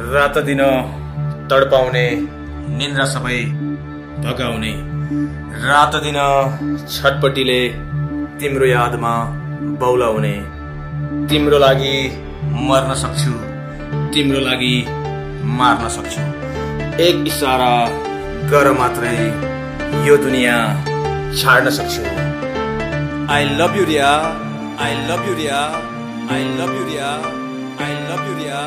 रात दिन तडपाउने निन्द्रा सबै भगाउने। रात दिन छटपट्टिले तिम्रो यादमा बौलाउने। तिम्रो लागि मर्न सक्छु तिम्रो लागि मार्न सक्छु। एक इसारा गर मात्रै यो दुनियाँ छाड्न सक्छु। I love you Riya I love you Riya I love you Riya I love you Riya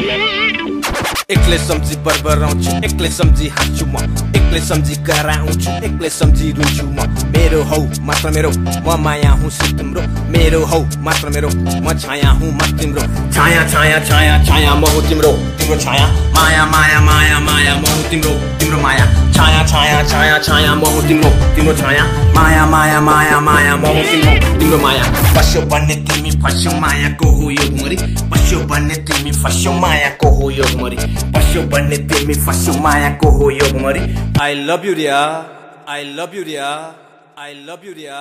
एक्लै सम्झी बरबराउँछु एक्लै सम्झी हाँस्छु म एक्लै सम्झी कराउँछु एक्लै सम्झी रुन्छु म मेरो हौ मात्र मेरो म माया हुँ सु तिम्रो मेरो हौ मात्र मेरो म छाया हुँ म तिम्रो छाया छाया छाया छाया म हुँ तिम्रो तिम्रो छाया माया माया माया माया म हुँ तिम्रो छाया छाया छाया म हुँ तिम्रो तिम्रो छाया माया माया माया माया म हुँ तिम्रो तिम्रो माया पस्यो बन्ने तिमी फस्यो मायाको हो यो घुमरी पस्यो बन्ने तिमी फस्यो मायाको हो यो घुमरी पस्यो बन्ने तिमी फस्यो मायाको हो यो घुमरी I love you Riya I love you Riya I love you Riya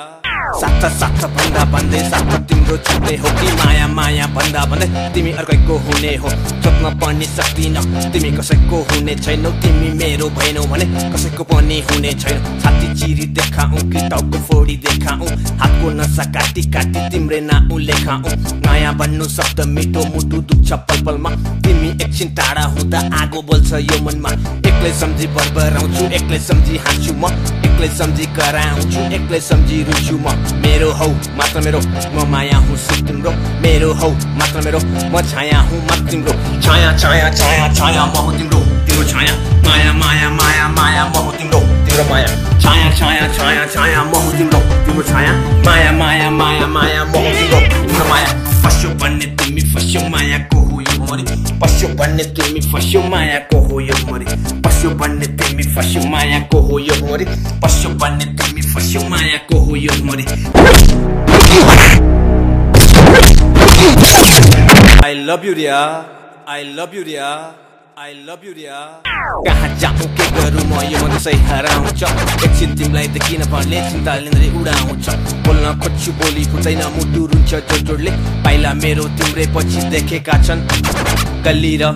साथ साथ भन्दा भन्दै साथ तिम्रो छुट्टै हो कि माया माया भन्दा भन्दै तिमी अर्कैको हुने हो सोध्न पनि सक्दिन। तिमी कसैको हुने छैनौ तिमी मेरो भएनौ भने कसैको पनि हुने छैन। छाती चिरी देखाऊ कि टाउको फोडी देखाऊ हातको नसा काटी काटी तिम्रै नाउ लेखाऊ। नयाँ भन्नु शब्द मिठो मुटु दुख्छ पल पलमा तिमी एकछिन टाढा हुँदा आगो बोल्छ यो मनमा। एक्लै सम्झी बरबराउँछु एक्लै सम्झी हाँस्छु म एक्लै सम्झी कराउँछु एक्लै सम्झी रुन्छु म। मेरो हौ मात्र मेरो म माया हुँ सु तिम्रो। मेरो हौ मात्र मेरो म छाया हुँ म तिम्रो। छाया छाया छाया छाया म हुँ तिम्रो। तिम्रो छाया माया माया माया माया म हुँ तिम्रो। तिम्रो माया। छाया छाया छाया छाया म हुँ तिम्रो। तिम्रो छाया माया माया माया माया म हुँ तिम्रो। तिम्रो माया फस्यो भन्ने तिमी फस्यो मायाको हो यो मरि पस्यो भन्ने तिमी फस्यो मायाको हो यो मरि पस्यो भन्ने तिमी फस्यो मायाको हो यो मरि पस्यो भन्ने तिमी फस्यो मायाको हो यो मरि I love you Riya I love you Riya I love you Riya कहाँ जाऊँ के गरौँ म यो मनसै हराउँछ एकछिन तिमीलाई देखिन भन्ने चिन्ता लिँदै उडाउँछ बोल्न खोज्छु बोली फुट्दैन मुटु रुन्छ जोड जोडले पाइला मेरो तिम्रै पछि देखेका छन् गल्ली र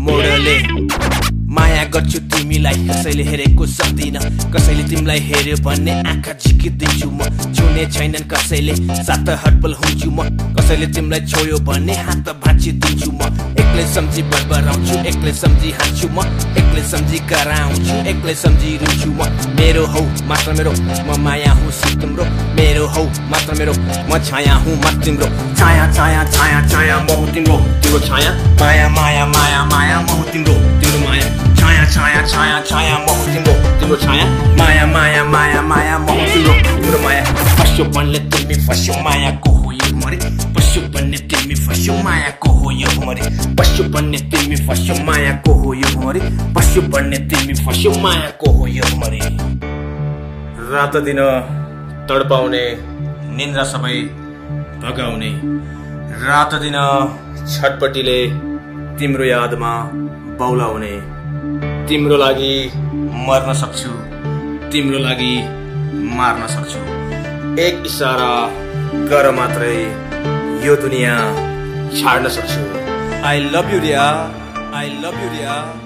मोडले माया गर्छु तिमीलाई कसैले हेरेको सक्दिन कसैले तिमीलाई हेऱ्यो भन्ने आँखा झिकिदिन्छु म छुने छैनन् कसैले सात हटबल हुन्छु म कसैले तिमीलाई छोयो भन्ने हात भाँचिदिन्छु म एक्लै सम्झी बरबराउँछु एक्लै सम्झी हाँस्छु म एक्लै सम्झी कराउँछु एक्लै सम्झी रुन्छु म मेरो हौ मात्र मेरो म माया हुँ तिम्रो मेरो हौ मात्र मेरो म छाया हुँ म तिम्रो छाया छाया छाया छाया म हुँ तिम्रो तिम्रो छाया माया माया माया माया म तिम्रो तिम्रो माया छाया छाया छाया छाया म तिम्रो तिम्रो छाया माया माया माया माया म तिम्रो तिम्रो माया फस्यो भन्ने तिमी फस्यो मायाको हो यो मरि पस्यो भन्ने तिमी मायाको हो यो मरि भन्ने तिमी फस्यो मायाको हो यो मरि। पस्यो भन्ने तिमी फस्यो मायाको हो यो मरि। रात दिन तडपाउने निन्द्रा सबै भगाउने। रात दिन छटपट्टिले तिम्रो यादमा बौलाउने। तिम्रो लागि मर्न सक्छु तिम्रो लागि मार्न सक्छु। एक इसारा गर मात्रै यो दुनियाँ छाड्न सक्छु। I love you, dear. I love you, dear.